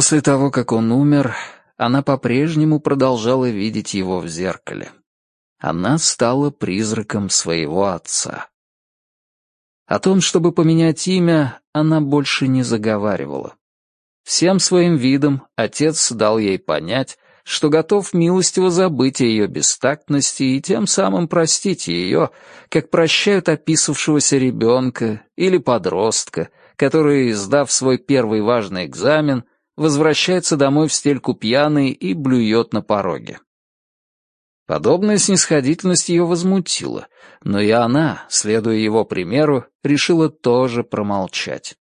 После того, как он умер, она по-прежнему продолжала видеть его в зеркале. Она стала призраком своего отца. О том, чтобы поменять имя, она больше не заговаривала. Всем своим видом отец дал ей понять, что готов милостиво забыть о ее бестактности и тем самым простить ее, как прощают описавшегося ребенка или подростка, который, сдав свой первый важный экзамен, возвращается домой в стельку пьяный и блюет на пороге. Подобная снисходительность ее возмутила, но и она, следуя его примеру, решила тоже промолчать.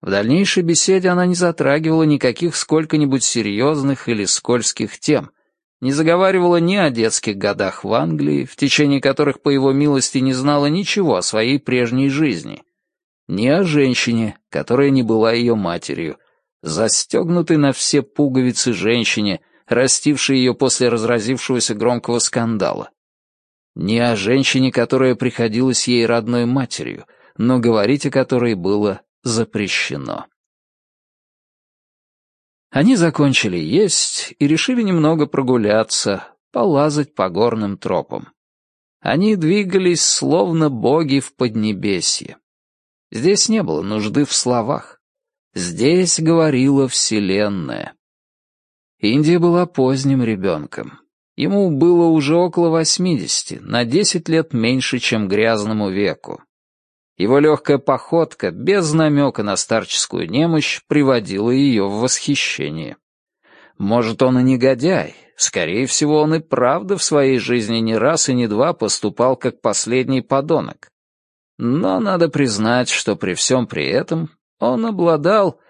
В дальнейшей беседе она не затрагивала никаких сколько-нибудь серьезных или скользких тем, не заговаривала ни о детских годах в Англии, в течение которых, по его милости, не знала ничего о своей прежней жизни, ни о женщине, которая не была ее матерью, застегнутой на все пуговицы женщине, растившей ее после разразившегося громкого скандала, ни о женщине, которая приходилась ей родной матерью, но говорить о которой было запрещено. Они закончили есть и решили немного прогуляться, полазать по горным тропам. Они двигались словно боги в Поднебесье. Здесь не было нужды в словах. Здесь говорила Вселенная. Индия была поздним ребенком. Ему было уже около восьмидесяти, на десять лет меньше, чем грязному веку. Его легкая походка, без намека на старческую немощь, приводила ее в восхищение. Может, он и негодяй, скорее всего, он и правда в своей жизни не раз и не два поступал как последний подонок. Но надо признать, что при всем при этом он обладал...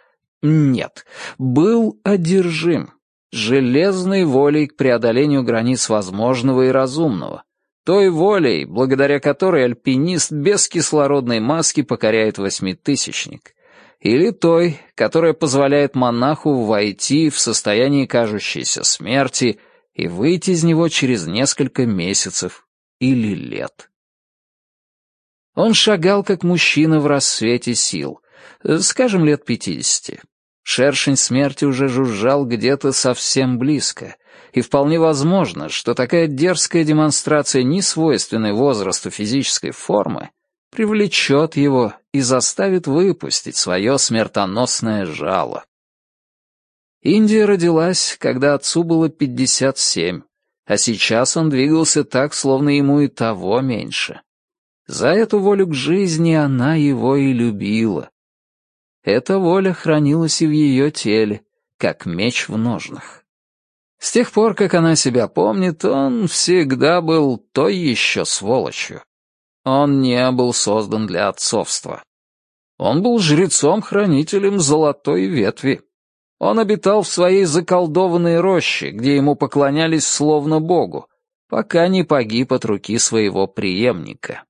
Нет, был одержим железной волей к преодолению границ возможного и разумного, той волей, благодаря которой альпинист без кислородной маски покоряет восьмитысячник, или той, которая позволяет монаху войти в состояние кажущейся смерти и выйти из него через несколько месяцев или лет. Он шагал как мужчина в рассвете сил, скажем, лет пятидесяти. Шершень смерти уже жужжал где-то совсем близко — и вполне возможно, что такая дерзкая демонстрация несвойственной возрасту физической формы привлечет его и заставит выпустить свое смертоносное жало. Индия родилась, когда отцу было 57, а сейчас он двигался так, словно ему и того меньше. За эту волю к жизни она его и любила. Эта воля хранилась и в ее теле, как меч в ножнах. С тех пор, как она себя помнит, он всегда был той еще сволочью. Он не был создан для отцовства. Он был жрецом-хранителем золотой ветви. Он обитал в своей заколдованной роще, где ему поклонялись словно богу, пока не погиб от руки своего преемника.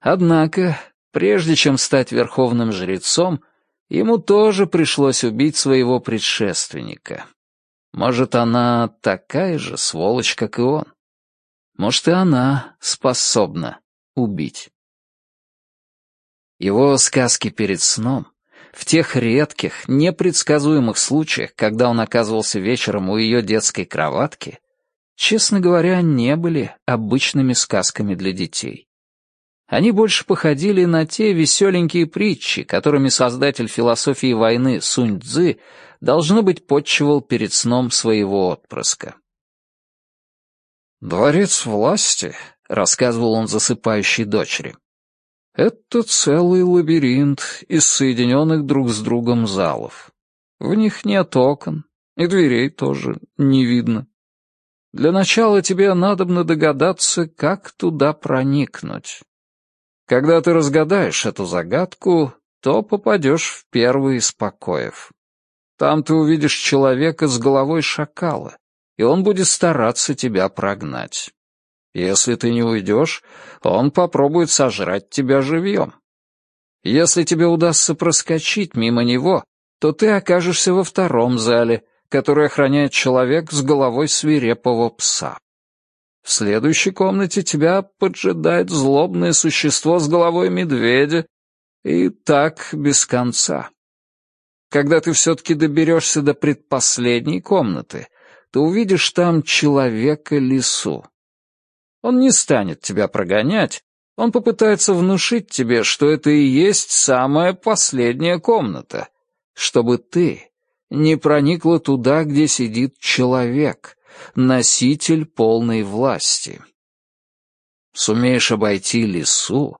Однако, прежде чем стать верховным жрецом, ему тоже пришлось убить своего предшественника. Может, она такая же сволочь, как и он. Может, и она способна убить. Его сказки перед сном, в тех редких, непредсказуемых случаях, когда он оказывался вечером у ее детской кроватки, честно говоря, не были обычными сказками для детей. Они больше походили на те веселенькие притчи, которыми создатель философии войны Сунь Цзы должно быть, подчивал перед сном своего отпрыска. «Дворец власти», — рассказывал он засыпающей дочери, — «это целый лабиринт из соединенных друг с другом залов. В них нет окон, и дверей тоже не видно. Для начала тебе надобно догадаться, как туда проникнуть. Когда ты разгадаешь эту загадку, то попадешь в первый из покоев. Там ты увидишь человека с головой шакала, и он будет стараться тебя прогнать. Если ты не уйдешь, он попробует сожрать тебя живьем. Если тебе удастся проскочить мимо него, то ты окажешься во втором зале, который охраняет человек с головой свирепого пса. В следующей комнате тебя поджидает злобное существо с головой медведя, и так без конца. когда ты все-таки доберешься до предпоследней комнаты, ты увидишь там человека-лису. Он не станет тебя прогонять, он попытается внушить тебе, что это и есть самая последняя комната, чтобы ты не проникла туда, где сидит человек, носитель полной власти. Сумеешь обойти лесу,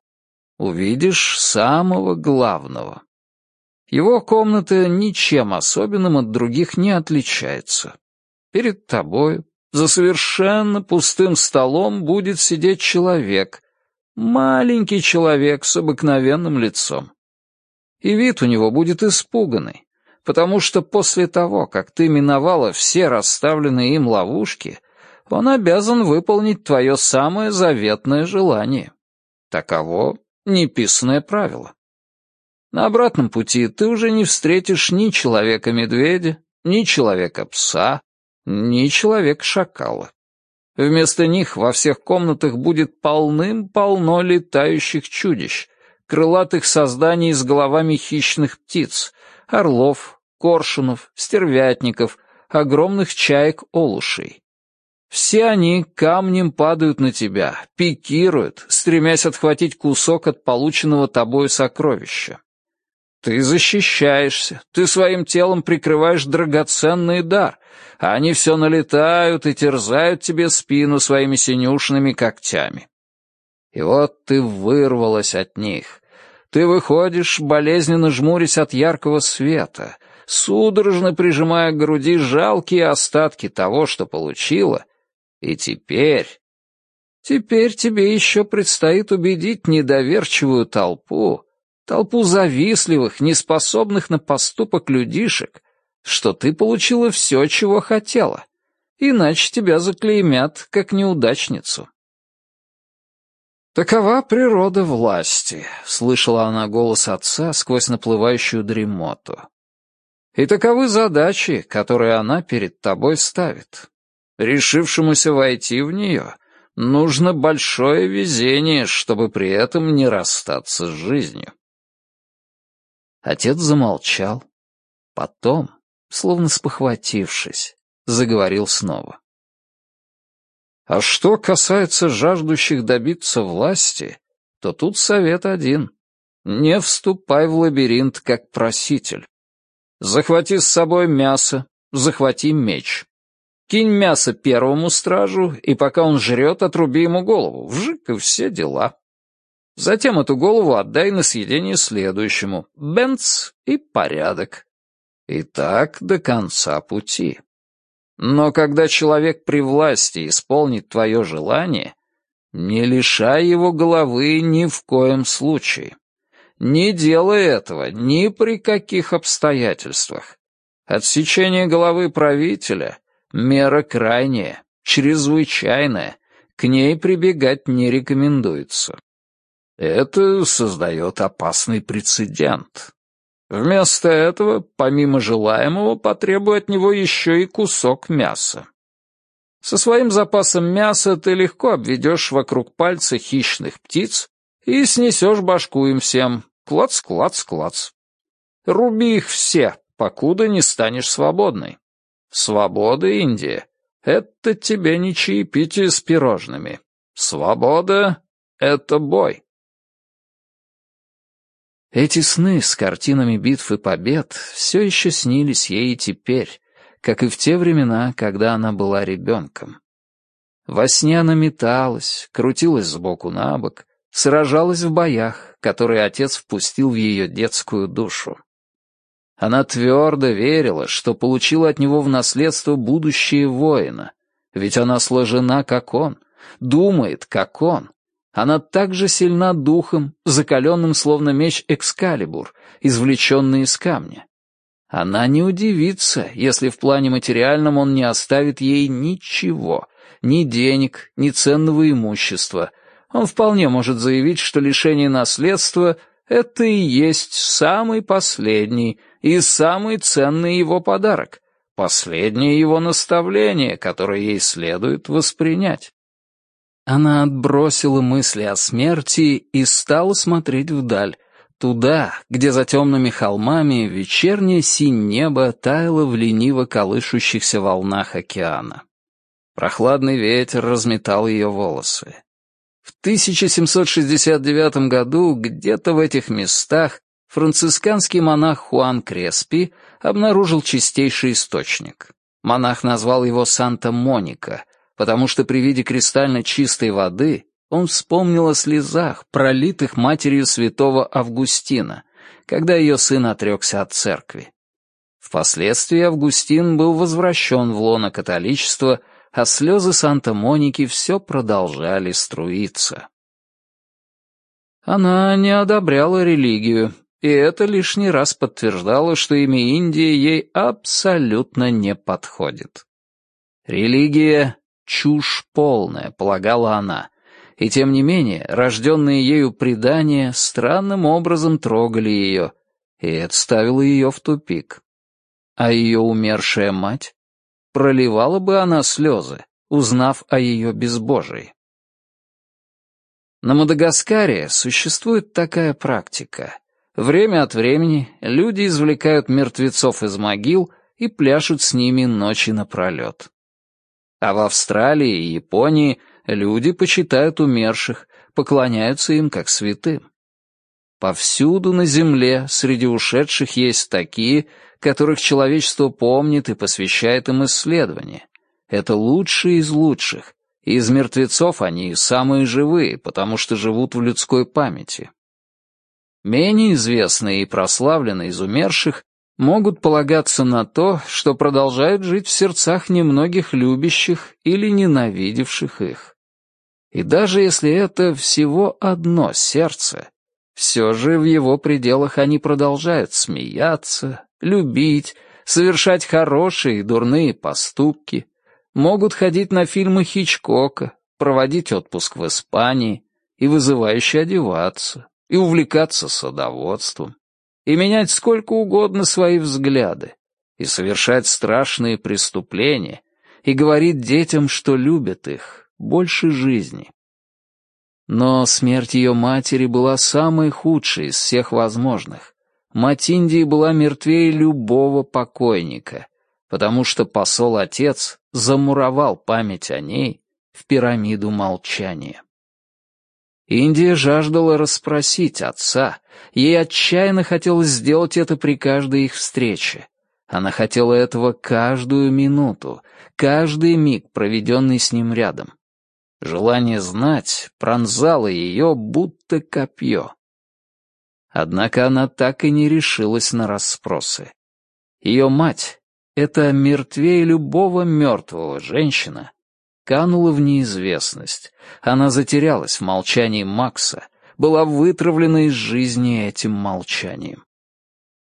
увидишь самого главного. Его комната ничем особенным от других не отличается. Перед тобой, за совершенно пустым столом, будет сидеть человек, маленький человек с обыкновенным лицом. И вид у него будет испуганный, потому что после того, как ты миновала все расставленные им ловушки, он обязан выполнить твое самое заветное желание. Таково неписанное правило. На обратном пути ты уже не встретишь ни человека-медведя, ни человека-пса, ни человека-шакала. Вместо них во всех комнатах будет полным-полно летающих чудищ, крылатых созданий с головами хищных птиц, орлов, коршунов, стервятников, огромных чаек-олушей. Все они камнем падают на тебя, пикируют, стремясь отхватить кусок от полученного тобой сокровища. Ты защищаешься, ты своим телом прикрываешь драгоценный дар, а они все налетают и терзают тебе спину своими синюшными когтями. И вот ты вырвалась от них. Ты выходишь, болезненно жмурясь от яркого света, судорожно прижимая к груди жалкие остатки того, что получила, и теперь... Теперь тебе еще предстоит убедить недоверчивую толпу, толпу завистливых, неспособных на поступок людишек, что ты получила все, чего хотела, иначе тебя заклеймят как неудачницу. «Такова природа власти», — слышала она голос отца сквозь наплывающую дремоту. «И таковы задачи, которые она перед тобой ставит. Решившемуся войти в нее нужно большое везение, чтобы при этом не расстаться с жизнью». Отец замолчал. Потом, словно спохватившись, заговорил снова. А что касается жаждущих добиться власти, то тут совет один. Не вступай в лабиринт как проситель. Захвати с собой мясо, захвати меч. Кинь мясо первому стражу, и пока он жрет, отруби ему голову. Вжик и все дела. Затем эту голову отдай на съедение следующему. Бенц и порядок. И так до конца пути. Но когда человек при власти исполнит твое желание, не лишай его головы ни в коем случае. Не делай этого ни при каких обстоятельствах. Отсечение головы правителя — мера крайняя, чрезвычайная, к ней прибегать не рекомендуется. Это создает опасный прецедент. Вместо этого, помимо желаемого, потребуй от него еще и кусок мяса. Со своим запасом мяса ты легко обведешь вокруг пальца хищных птиц и снесешь башку им всем. Клац, клац, клац. Руби их все, покуда не станешь свободной. Свобода, Индия, это тебе не чаепитие с пирожными. Свобода — это бой. Эти сны с картинами битв и побед все еще снились ей и теперь, как и в те времена, когда она была ребенком. Во сне она металась, крутилась сбоку на бок, сражалась в боях, которые отец впустил в ее детскую душу. Она твердо верила, что получила от него в наследство будущее воина, ведь она сложена, как он, думает, как он, она также сильна духом, закаленным словно меч Экскалибур, извлеченный из камня. Она не удивится, если в плане материальном он не оставит ей ничего, ни денег, ни ценного имущества. Он вполне может заявить, что лишение наследства — это и есть самый последний и самый ценный его подарок, последнее его наставление, которое ей следует воспринять. Она отбросила мысли о смерти и стала смотреть вдаль, Туда, где за темными холмами вечернее синь небо таяло в лениво колышущихся волнах океана. Прохладный ветер разметал ее волосы. В 1769 году где-то в этих местах францисканский монах Хуан Креспи обнаружил чистейший источник. Монах назвал его Санта-Моника, потому что при виде кристально чистой воды он вспомнил о слезах, пролитых матерью святого Августина, когда ее сын отрекся от церкви. Впоследствии Августин был возвращен в лоно католичества, а слезы Санта-Моники все продолжали струиться. Она не одобряла религию, и это лишний раз подтверждало, что имя Индии ей абсолютно не подходит. Религия — чушь полная, полагала она, и тем не менее рожденные ею предания странным образом трогали ее, и это ставило ее в тупик. А ее умершая мать? Проливала бы она слезы, узнав о ее безбожии. На Мадагаскаре существует такая практика. Время от времени люди извлекают мертвецов из могил и пляшут с ними ночи напролет. А в Австралии и Японии — Люди почитают умерших, поклоняются им как святым. Повсюду на земле среди ушедших есть такие, которых человечество помнит и посвящает им исследования. Это лучшие из лучших, и из мертвецов они самые живые, потому что живут в людской памяти. Менее известные и прославленные из умерших могут полагаться на то, что продолжают жить в сердцах немногих любящих или ненавидевших их. И даже если это всего одно сердце, все же в его пределах они продолжают смеяться, любить, совершать хорошие и дурные поступки, могут ходить на фильмы Хичкока, проводить отпуск в Испании и вызывающе одеваться, и увлекаться садоводством, и менять сколько угодно свои взгляды, и совершать страшные преступления, и говорить детям, что любят их, больше жизни. Но смерть ее матери была самой худшей из всех возможных. Мать Индии была мертвее любого покойника, потому что посол-отец замуровал память о ней в пирамиду молчания. Индия жаждала расспросить отца, ей отчаянно хотелось сделать это при каждой их встрече. Она хотела этого каждую минуту, каждый миг, проведенный с ним рядом. Желание знать пронзало ее, будто копье. Однако она так и не решилась на расспросы. Ее мать, эта мертвее любого мертвого женщина, канула в неизвестность. Она затерялась в молчании Макса, была вытравлена из жизни этим молчанием.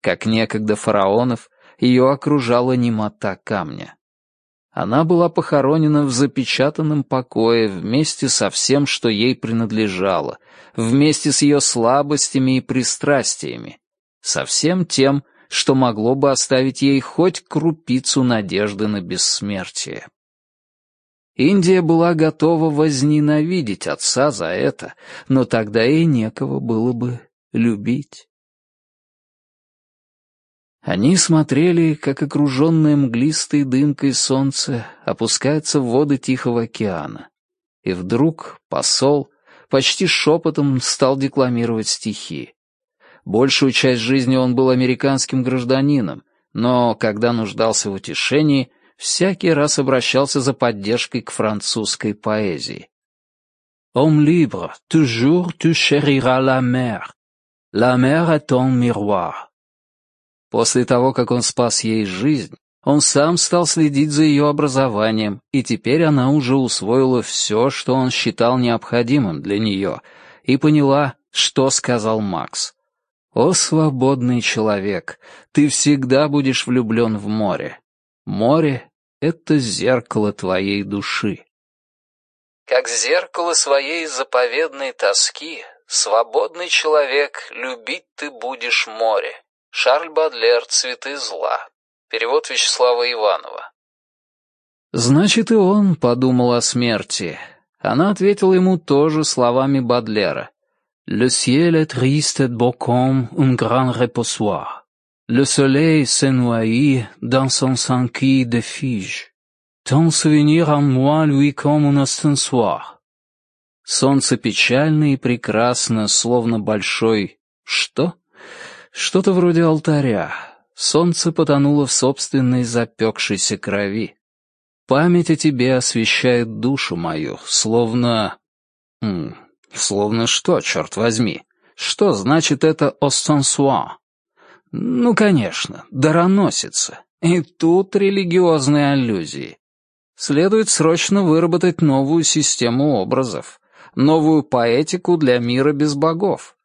Как некогда фараонов, ее окружала немота камня. Она была похоронена в запечатанном покое вместе со всем, что ей принадлежало, вместе с ее слабостями и пристрастиями, со всем тем, что могло бы оставить ей хоть крупицу надежды на бессмертие. Индия была готова возненавидеть отца за это, но тогда ей некого было бы любить. Они смотрели, как окруженное мглистой дымкой солнце опускается в воды Тихого океана. И вдруг посол почти шепотом стал декламировать стихи. Большую часть жизни он был американским гражданином, но, когда нуждался в утешении, всякий раз обращался за поддержкой к французской поэзии. «Homme libre, toujours tu chériras la mer. La mer est ton miroir. После того, как он спас ей жизнь, он сам стал следить за ее образованием, и теперь она уже усвоила все, что он считал необходимым для нее, и поняла, что сказал Макс. «О, свободный человек, ты всегда будешь влюблен в море. Море — это зеркало твоей души». Как зеркало своей заповедной тоски, свободный человек, любить ты будешь море. Шарль Бадлер «Цветы зла». Перевод Вячеслава Иванова. Значит, и он подумал о смерти. Она ответила ему тоже словами Бадлера. Le ciel est triste et beau comme un grand reposoir. Le soleil s'ennuie dans son sanki de fige. Ton souvenir en moi lui comme un останsoir. Солнце печально и прекрасно, словно большой... Что? Что-то вроде алтаря. Солнце потонуло в собственной запекшейся крови. Память о тебе освещает душу мою, словно... Словно что, черт возьми? Что значит это «остансуа»? Ну, конечно, дароносица. И тут религиозные аллюзии. Следует срочно выработать новую систему образов, новую поэтику для мира без богов.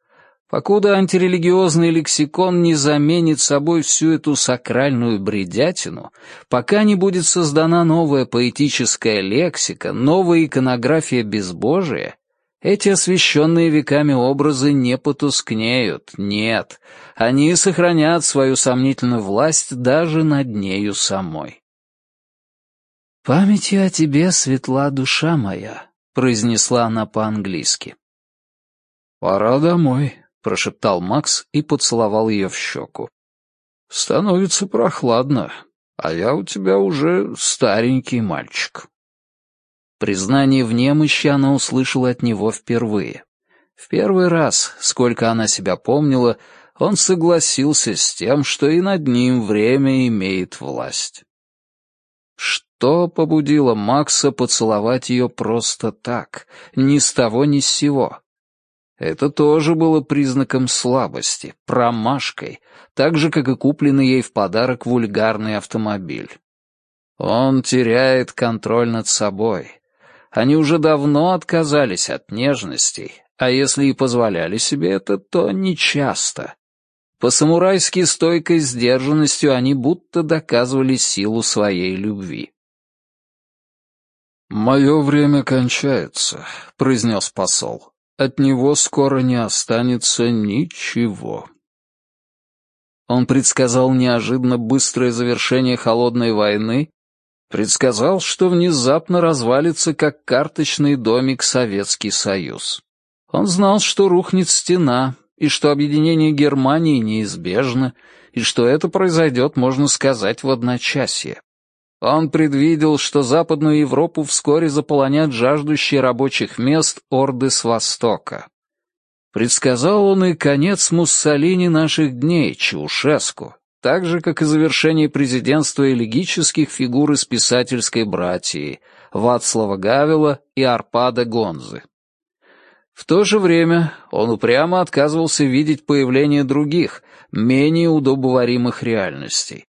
Покуда антирелигиозный лексикон не заменит собой всю эту сакральную бредятину, пока не будет создана новая поэтическая лексика, новая иконография безбожия, эти освященные веками образы не потускнеют, нет, они сохранят свою сомнительную власть даже над нею самой. «Памятью о тебе светла душа моя», — произнесла она по-английски. «Пора домой», прошептал Макс и поцеловал ее в щеку. «Становится прохладно, а я у тебя уже старенький мальчик». Признание в немощи она услышала от него впервые. В первый раз, сколько она себя помнила, он согласился с тем, что и над ним время имеет власть. Что побудило Макса поцеловать ее просто так, ни с того ни с сего? Это тоже было признаком слабости, промашкой, так же, как и купленный ей в подарок вульгарный автомобиль. Он теряет контроль над собой. Они уже давно отказались от нежностей, а если и позволяли себе это, то нечасто. По-самурайски стойкой сдержанностью они будто доказывали силу своей любви. «Мое время кончается», — произнес посол от него скоро не останется ничего. Он предсказал неожиданно быстрое завершение холодной войны, предсказал, что внезапно развалится как карточный домик Советский Союз. Он знал, что рухнет стена, и что объединение Германии неизбежно, и что это произойдет, можно сказать, в одночасье. Он предвидел, что Западную Европу вскоре заполонят жаждущие рабочих мест орды с Востока. Предсказал он и конец Муссолини наших дней, Чаушеску, так же, как и завершение президентства элегических фигур из писательской братьи Вацлава Гавела и Арпада Гонзы. В то же время он упрямо отказывался видеть появление других, менее удобоваримых реальностей.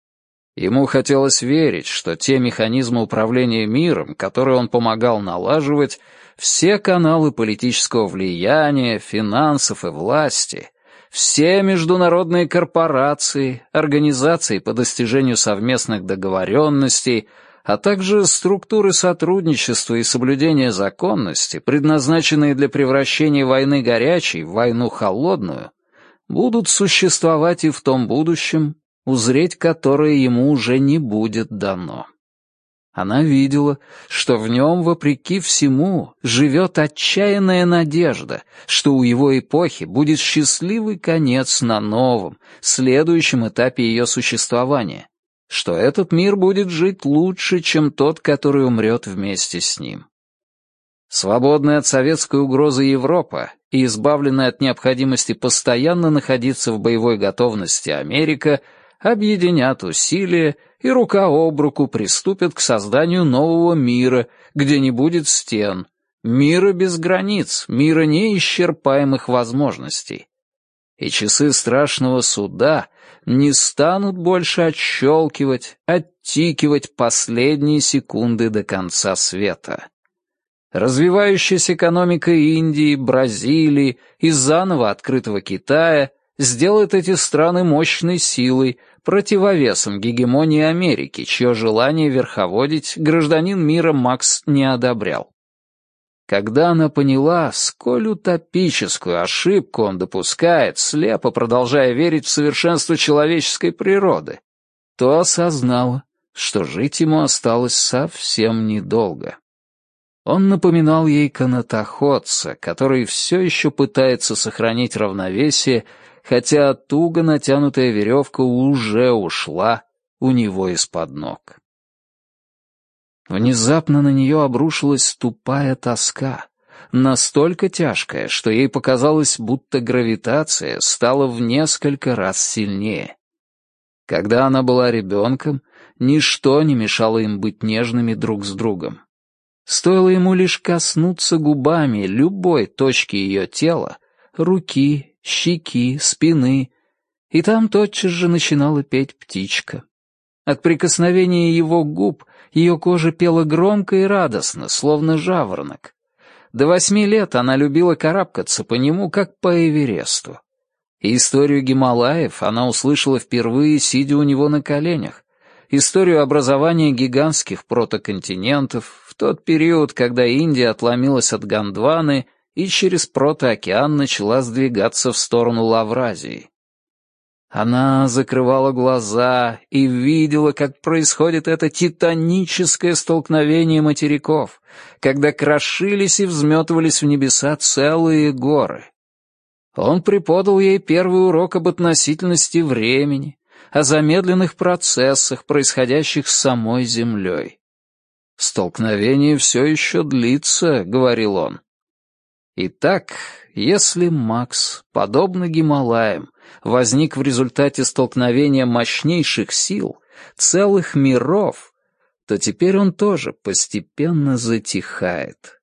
Ему хотелось верить, что те механизмы управления миром, которые он помогал налаживать, все каналы политического влияния, финансов и власти, все международные корпорации, организации по достижению совместных договоренностей, а также структуры сотрудничества и соблюдения законности, предназначенные для превращения войны горячей в войну холодную, будут существовать и в том будущем, узреть которое ему уже не будет дано. Она видела, что в нем, вопреки всему, живет отчаянная надежда, что у его эпохи будет счастливый конец на новом, следующем этапе ее существования, что этот мир будет жить лучше, чем тот, который умрет вместе с ним. Свободная от советской угрозы Европа и избавленная от необходимости постоянно находиться в боевой готовности Америка — объединят усилия и рука об руку приступят к созданию нового мира, где не будет стен, мира без границ, мира неисчерпаемых возможностей. И часы страшного суда не станут больше отщелкивать, оттикивать последние секунды до конца света. Развивающаяся экономика Индии, Бразилии и заново открытого Китая сделает эти страны мощной силой, противовесом гегемонии Америки, чье желание верховодить гражданин мира Макс не одобрял. Когда она поняла, сколь утопическую ошибку он допускает, слепо продолжая верить в совершенство человеческой природы, то осознала, что жить ему осталось совсем недолго. Он напоминал ей канатоходца, который все еще пытается сохранить равновесие, хотя туго натянутая веревка уже ушла у него из-под ног. Внезапно на нее обрушилась тупая тоска, настолько тяжкая, что ей показалось, будто гравитация стала в несколько раз сильнее. Когда она была ребенком, ничто не мешало им быть нежными друг с другом. Стоило ему лишь коснуться губами любой точки ее тела, руки, щеки, спины, и там тотчас же начинала петь птичка. От прикосновения его губ ее кожа пела громко и радостно, словно жаворонок. До восьми лет она любила карабкаться по нему, как по Эвересту. И историю Гималаев она услышала впервые, сидя у него на коленях. Историю образования гигантских протоконтинентов в тот период, когда Индия отломилась от Гондваны и через протоокеан начала сдвигаться в сторону Лавразии. Она закрывала глаза и видела, как происходит это титаническое столкновение материков, когда крошились и взметывались в небеса целые горы. Он преподал ей первый урок об относительности времени, о замедленных процессах, происходящих с самой Землей. «Столкновение все еще длится», — говорил он. Итак, если Макс, подобно Гималаям, возник в результате столкновения мощнейших сил, целых миров, то теперь он тоже постепенно затихает.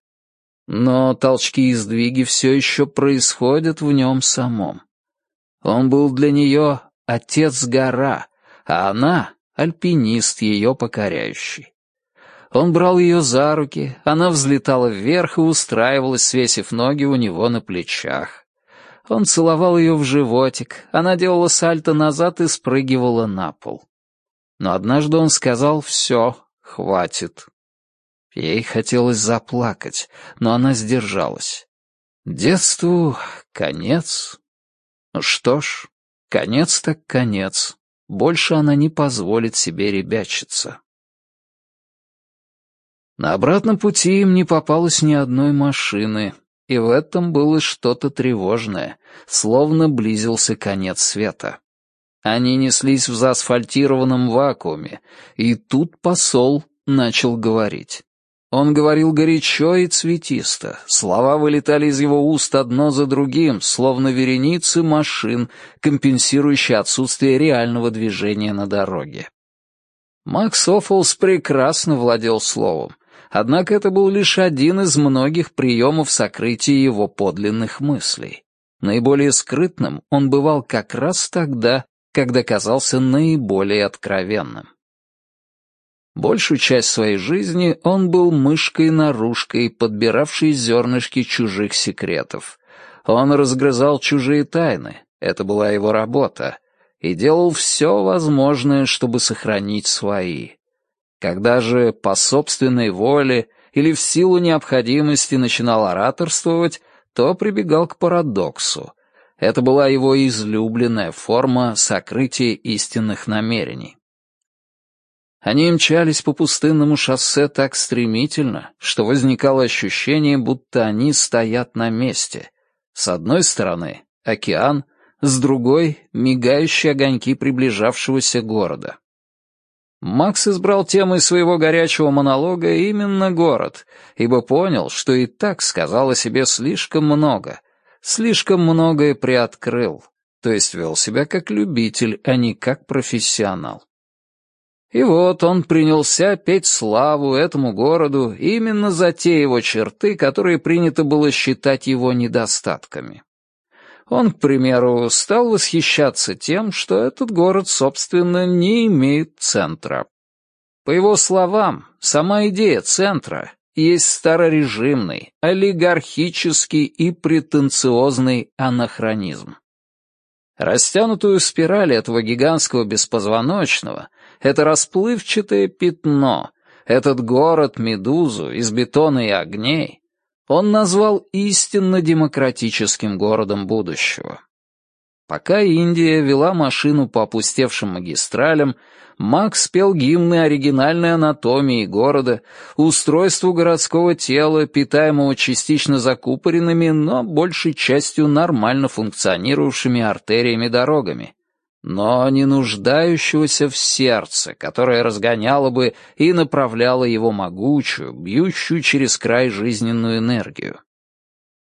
Но толчки и сдвиги все еще происходят в нем самом. Он был для нее отец-гора, а она — альпинист ее покоряющий. Он брал ее за руки, она взлетала вверх и устраивалась, свесив ноги у него на плечах. Он целовал ее в животик, она делала сальто назад и спрыгивала на пол. Но однажды он сказал «все, хватит». Ей хотелось заплакать, но она сдержалась. Детству конец. Ну что ж, конец так конец. Больше она не позволит себе ребячиться. На обратном пути им не попалось ни одной машины, и в этом было что-то тревожное, словно близился конец света. Они неслись в заасфальтированном вакууме, и тут посол начал говорить. Он говорил горячо и цветисто, слова вылетали из его уст одно за другим, словно вереницы машин, компенсирующие отсутствие реального движения на дороге. Макс Оффолс прекрасно владел словом, однако это был лишь один из многих приемов сокрытия его подлинных мыслей. Наиболее скрытным он бывал как раз тогда, когда казался наиболее откровенным. Большую часть своей жизни он был мышкой-нарушкой, подбиравшей зернышки чужих секретов. Он разгрызал чужие тайны, это была его работа, и делал все возможное, чтобы сохранить свои. Когда же по собственной воле или в силу необходимости начинал ораторствовать, то прибегал к парадоксу. Это была его излюбленная форма сокрытия истинных намерений. Они мчались по пустынному шоссе так стремительно, что возникало ощущение, будто они стоят на месте. С одной стороны — океан, с другой — мигающие огоньки приближавшегося города. Макс избрал темой своего горячего монолога именно город, ибо понял, что и так сказал о себе слишком много, слишком многое приоткрыл, то есть вел себя как любитель, а не как профессионал. И вот он принялся петь славу этому городу именно за те его черты, которые принято было считать его недостатками. Он, к примеру, стал восхищаться тем, что этот город, собственно, не имеет центра. По его словам, сама идея центра есть старорежимный, олигархический и претенциозный анахронизм. Растянутую спираль этого гигантского беспозвоночного — это расплывчатое пятно, этот город-медузу из бетона и огней, он назвал истинно демократическим городом будущего. Пока Индия вела машину по опустевшим магистралям, Макс пел гимны оригинальной анатомии города, устройству городского тела, питаемого частично закупоренными, но большей частью нормально функционировавшими артериями-дорогами, но не нуждающегося в сердце, которое разгоняло бы и направляло его могучую, бьющую через край жизненную энергию.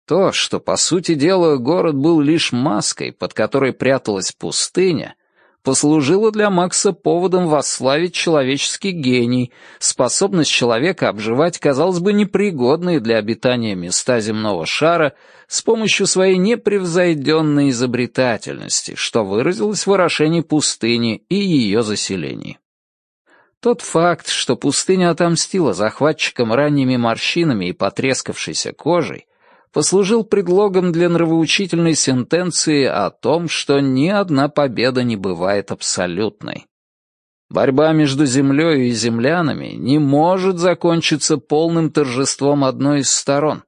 То, что, по сути дела, город был лишь маской, под которой пряталась пустыня, послужило для Макса поводом восславить человеческий гений, способность человека обживать, казалось бы, непригодные для обитания места земного шара с помощью своей непревзойденной изобретательности, что выразилось в орошении пустыни и ее заселении. Тот факт, что пустыня отомстила захватчикам ранними морщинами и потрескавшейся кожей, послужил предлогом для нравоучительной сентенции о том, что ни одна победа не бывает абсолютной. Борьба между землей и землянами не может закончиться полным торжеством одной из сторон.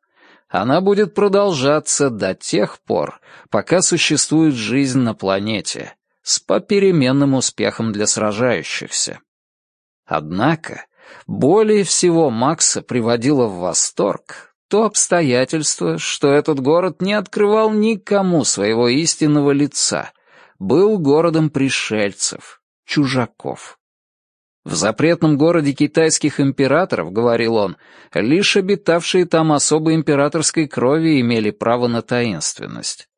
Она будет продолжаться до тех пор, пока существует жизнь на планете, с попеременным успехом для сражающихся. Однако, более всего Макса приводило в восторг то обстоятельство, что этот город не открывал никому своего истинного лица, был городом пришельцев, чужаков. В запретном городе китайских императоров, говорил он, лишь обитавшие там особой императорской крови имели право на таинственность.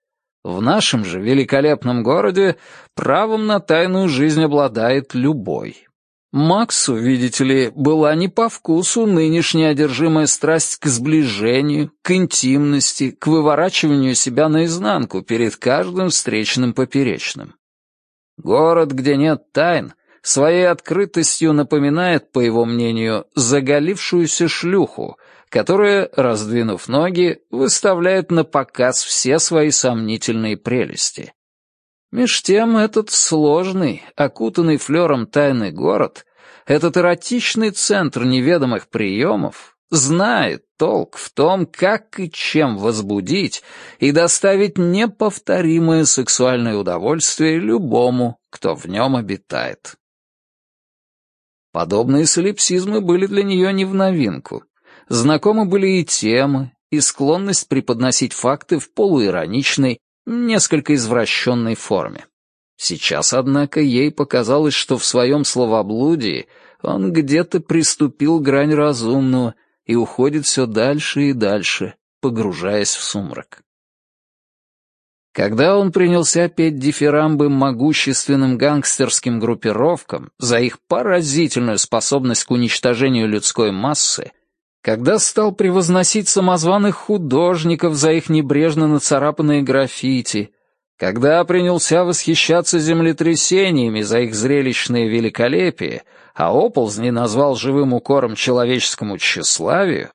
В нашем же великолепном городе правом на тайную жизнь обладает любой. Максу, видите ли, была не по вкусу нынешняя одержимая страсть к сближению, к интимности, к выворачиванию себя наизнанку перед каждым встречным поперечным. Город, где нет тайн, своей открытостью напоминает, по его мнению, заголившуюся шлюху, которая, раздвинув ноги, выставляет на показ все свои сомнительные прелести. Меж тем этот сложный, окутанный флером тайный город, этот эротичный центр неведомых приемов, знает толк в том, как и чем возбудить и доставить неповторимое сексуальное удовольствие любому, кто в нем обитает. Подобные солипсизмы были для нее не в новинку. Знакомы были и темы, и склонность преподносить факты в полуироничной, несколько извращенной форме. Сейчас, однако, ей показалось, что в своем словоблудии он где-то приступил грань разумного и уходит все дальше и дальше, погружаясь в сумрак. Когда он принялся петь дифирамбы могущественным гангстерским группировкам за их поразительную способность к уничтожению людской массы, когда стал превозносить самозваных художников за их небрежно нацарапанные граффити, когда принялся восхищаться землетрясениями за их зрелищное великолепие, а оползни назвал живым укором человеческому тщеславию,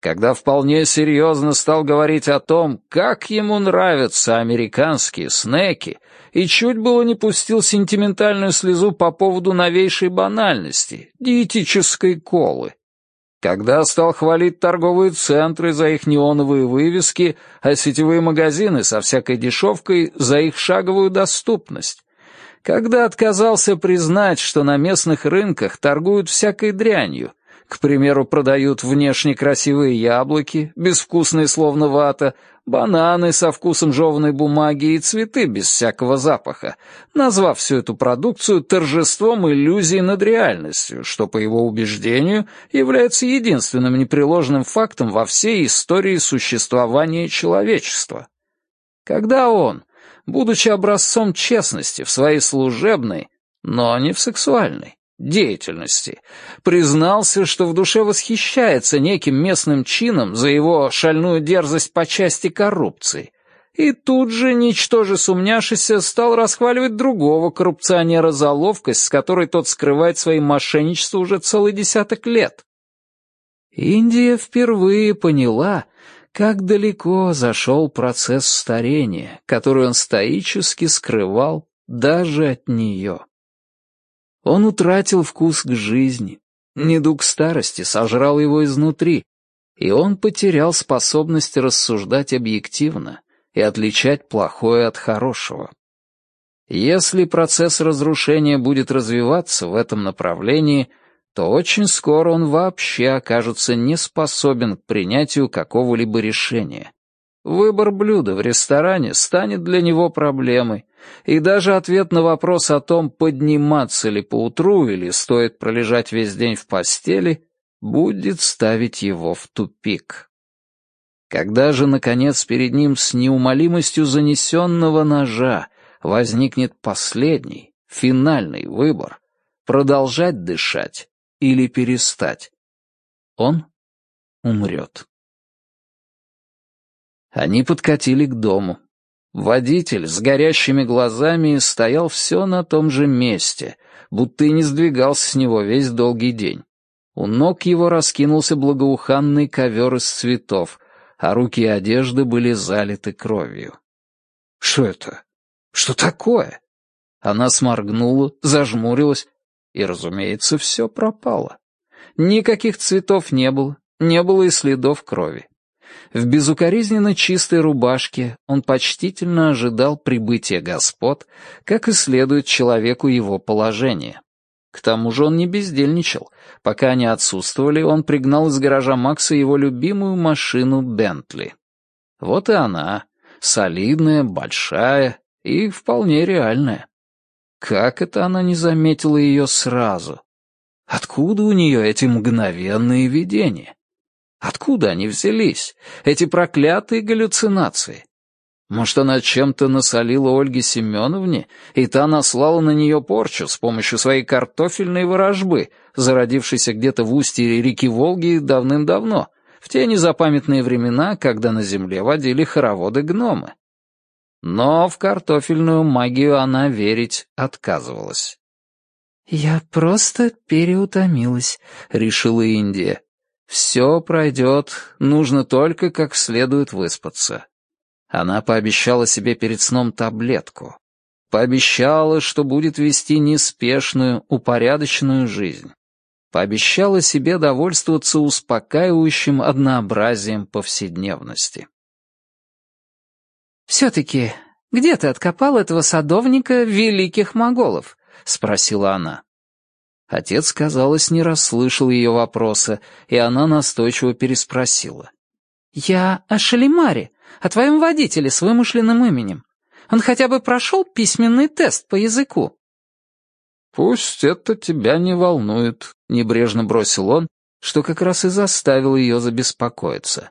когда вполне серьезно стал говорить о том, как ему нравятся американские снеки, и чуть было не пустил сентиментальную слезу по поводу новейшей банальности — диетической колы — когда стал хвалить торговые центры за их неоновые вывески, а сетевые магазины со всякой дешевкой за их шаговую доступность. Когда отказался признать, что на местных рынках торгуют всякой дрянью, к примеру, продают внешне красивые яблоки, безвкусные словно вата, бананы со вкусом жеванной бумаги и цветы без всякого запаха, назвав всю эту продукцию торжеством иллюзии над реальностью, что, по его убеждению, является единственным непреложным фактом во всей истории существования человечества. Когда он, будучи образцом честности в своей служебной, но не в сексуальной, деятельности, признался, что в душе восхищается неким местным чином за его шальную дерзость по части коррупции, и тут же, ничтоже сумняшися, стал расхваливать другого коррупционера за ловкость, с которой тот скрывает свои мошенничества уже целый десяток лет. Индия впервые поняла, как далеко зашел процесс старения, который он стоически скрывал даже от нее. Он утратил вкус к жизни. Недуг старости сожрал его изнутри, и он потерял способность рассуждать объективно и отличать плохое от хорошего. Если процесс разрушения будет развиваться в этом направлении, то очень скоро он вообще окажется не способен к принятию какого-либо решения. Выбор блюда в ресторане станет для него проблемой, и даже ответ на вопрос о том, подниматься ли поутру или стоит пролежать весь день в постели, будет ставить его в тупик. Когда же, наконец, перед ним с неумолимостью занесенного ножа возникнет последний, финальный выбор — продолжать дышать или перестать, он умрет. Они подкатили к дому. Водитель с горящими глазами стоял все на том же месте, будто и не сдвигался с него весь долгий день. У ног его раскинулся благоуханный ковер из цветов, а руки и одежда были залиты кровью. «Что это? Что такое?» Она сморгнула, зажмурилась, и, разумеется, все пропало. Никаких цветов не было, не было и следов крови. В безукоризненно чистой рубашке он почтительно ожидал прибытия господ, как и следует человеку его положения. К тому же он не бездельничал. Пока они отсутствовали, он пригнал из гаража Макса его любимую машину «Бентли». Вот и она, солидная, большая и вполне реальная. Как это она не заметила ее сразу? Откуда у нее эти мгновенные видения? Откуда они взялись, эти проклятые галлюцинации? Может, она чем-то насолила Ольге Семеновне, и та наслала на нее порчу с помощью своей картофельной ворожбы, зародившейся где-то в устье реки Волги давным-давно, в те незапамятные времена, когда на земле водили хороводы-гномы. Но в картофельную магию она верить отказывалась. «Я просто переутомилась», — решила Индия. Все пройдет, нужно только как следует выспаться. Она пообещала себе перед сном таблетку. Пообещала, что будет вести неспешную, упорядоченную жизнь. Пообещала себе довольствоваться успокаивающим однообразием повседневности. «Все-таки, где ты откопал этого садовника великих моголов?» — спросила она. Отец, казалось, не расслышал ее вопроса, и она настойчиво переспросила. «Я о Шалимаре, о твоем водителе с вымышленным именем. Он хотя бы прошел письменный тест по языку?» «Пусть это тебя не волнует», — небрежно бросил он, что как раз и заставил ее забеспокоиться.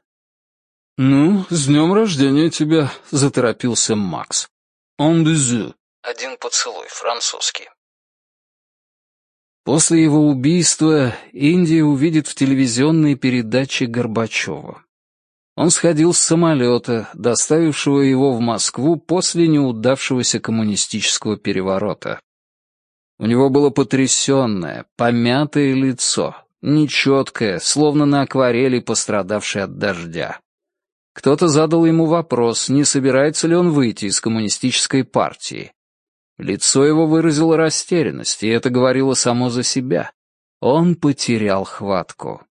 «Ну, с днем рождения тебя», — заторопился Макс. «Он безю». Один поцелуй, французский. После его убийства Индия увидит в телевизионной передаче Горбачева. Он сходил с самолета, доставившего его в Москву после неудавшегося коммунистического переворота. У него было потрясенное, помятое лицо, нечеткое, словно на акварели, пострадавшее от дождя. Кто-то задал ему вопрос, не собирается ли он выйти из коммунистической партии. Лицо его выразило растерянность, и это говорило само за себя. Он потерял хватку.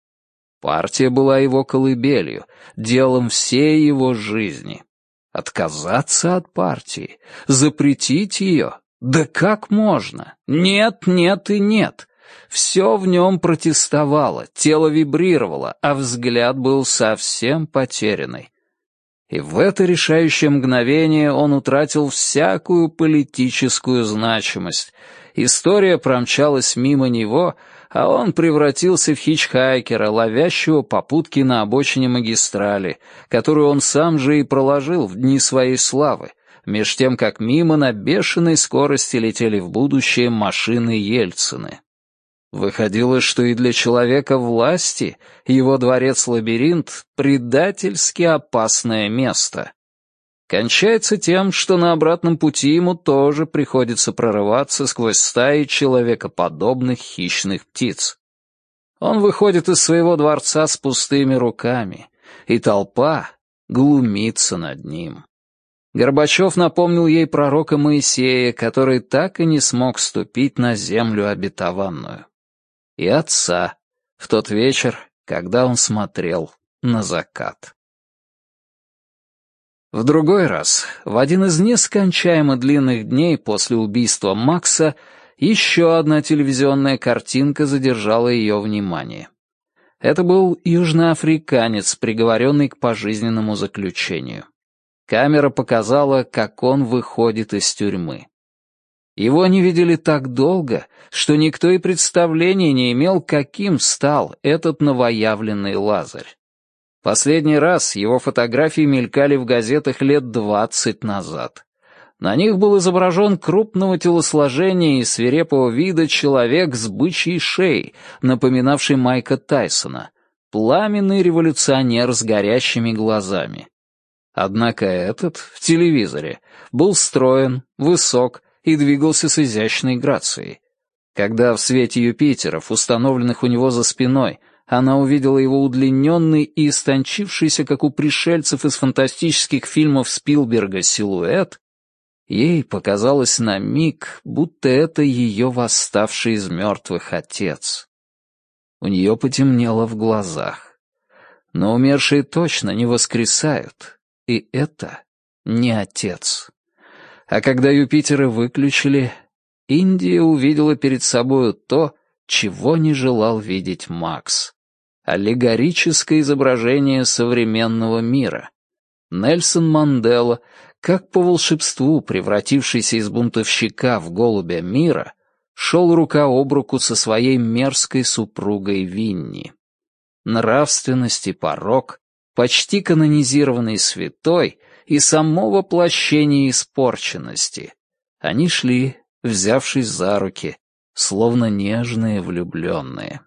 Партия была его колыбелью, делом всей его жизни. Отказаться от партии, запретить ее? Да как можно? Нет, нет и нет. Все в нем протестовало, тело вибрировало, а взгляд был совсем потерянный. И в это решающее мгновение он утратил всякую политическую значимость. История промчалась мимо него, а он превратился в хичхайкера, ловящего попутки на обочине магистрали, которую он сам же и проложил в дни своей славы, меж тем, как мимо на бешеной скорости летели в будущее машины Ельцины. Выходило, что и для человека власти его дворец-лабиринт — предательски опасное место. Кончается тем, что на обратном пути ему тоже приходится прорываться сквозь стаи человекоподобных хищных птиц. Он выходит из своего дворца с пустыми руками, и толпа глумится над ним. Горбачев напомнил ей пророка Моисея, который так и не смог ступить на землю обетованную и отца в тот вечер, когда он смотрел на закат. В другой раз, в один из нескончаемо длинных дней после убийства Макса, еще одна телевизионная картинка задержала ее внимание. Это был южноафриканец, приговоренный к пожизненному заключению. Камера показала, как он выходит из тюрьмы. Его не видели так долго, что никто и представления не имел, каким стал этот новоявленный Лазарь. Последний раз его фотографии мелькали в газетах лет двадцать назад. На них был изображен крупного телосложения и свирепого вида человек с бычьей шеей, напоминавший Майка Тайсона, пламенный революционер с горящими глазами. Однако этот, в телевизоре, был строен, высок и двигался с изящной грацией. Когда в свете Юпитеров, установленных у него за спиной, она увидела его удлиненный и истончившийся, как у пришельцев из фантастических фильмов Спилберга, силуэт, ей показалось на миг, будто это ее восставший из мертвых отец. У нее потемнело в глазах. Но умершие точно не воскресают, и это не отец. А когда Юпитера выключили, Индия увидела перед собою то, чего не желал видеть Макс аллегорическое изображение современного мира. Нельсон Мандела, как по волшебству превратившийся из бунтовщика в голубя мира, шел рука об руку со своей мерзкой супругой Винни. Нравственность и порок, почти канонизированный святой и само воплощение испорченности. Они шли, взявшись за руки, словно нежные влюбленные.